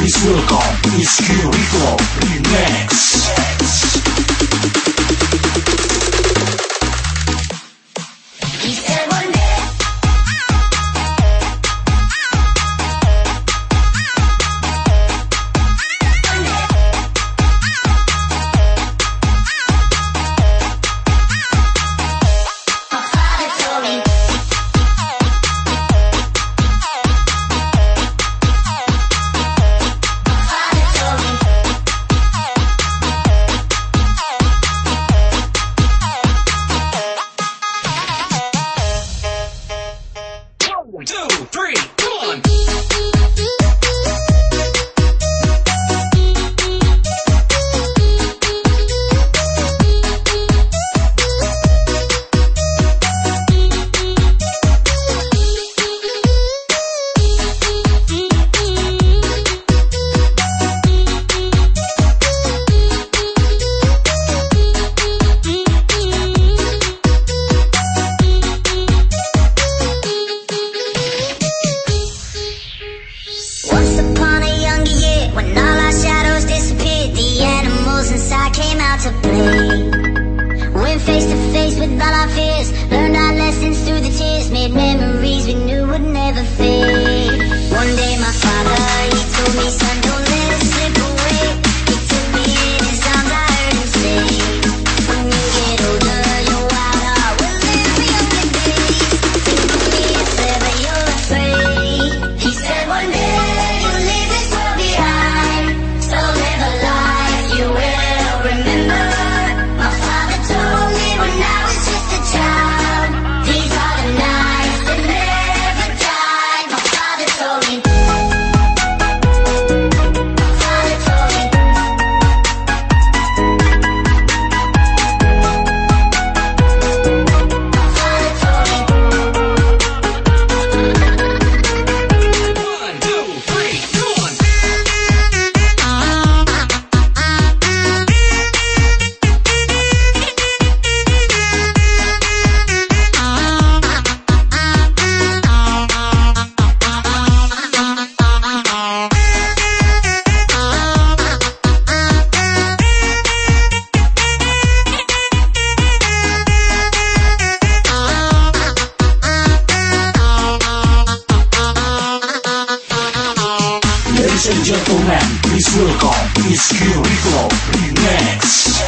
please welcome Whiskey Rico Remix. Welcome Whiskey Rico Remix.